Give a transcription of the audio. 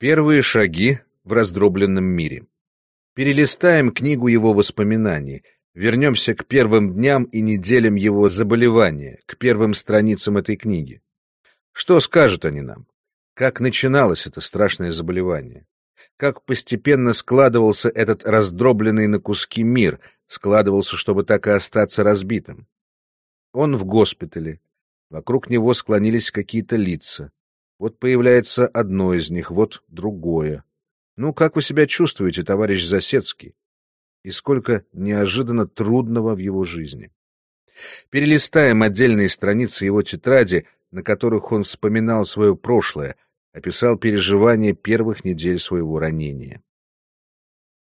Первые шаги в раздробленном мире. Перелистаем книгу его воспоминаний, вернемся к первым дням и неделям его заболевания, к первым страницам этой книги. Что скажут они нам? Как начиналось это страшное заболевание? Как постепенно складывался этот раздробленный на куски мир, складывался, чтобы так и остаться разбитым? Он в госпитале. Вокруг него склонились какие-то лица. Вот появляется одно из них, вот другое. Ну, как вы себя чувствуете, товарищ Засецкий? И сколько неожиданно трудного в его жизни. Перелистаем отдельные страницы его тетради, на которых он вспоминал свое прошлое, описал переживания первых недель своего ранения.